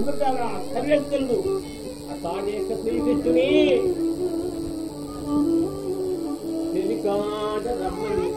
ఎందుకు అలా అక్కర్లేదు శ్రీకృష్ణుని తెలికాడ రమ్మని.